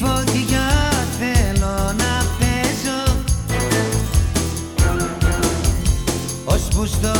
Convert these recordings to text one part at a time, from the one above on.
φωτιά θέλω να παίζω. Ως που στο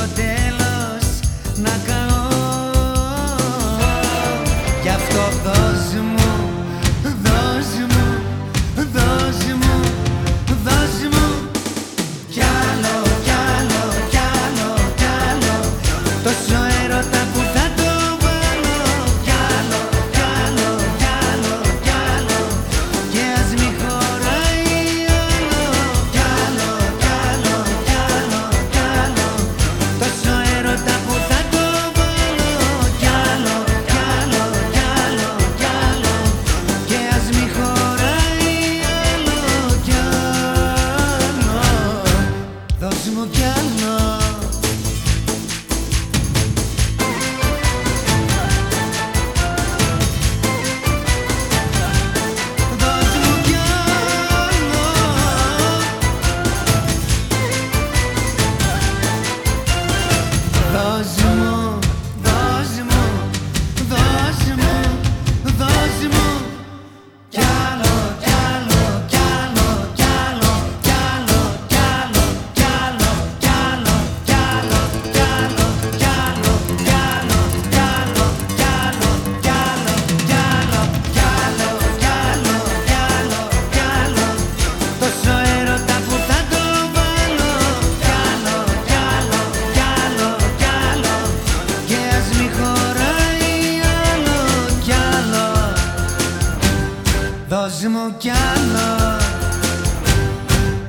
Cause Δώσ' μου κι άλλο.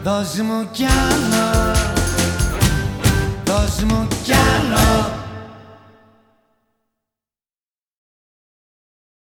Δώσ' μου κι άλλο. Δώσ' μου κι άλλο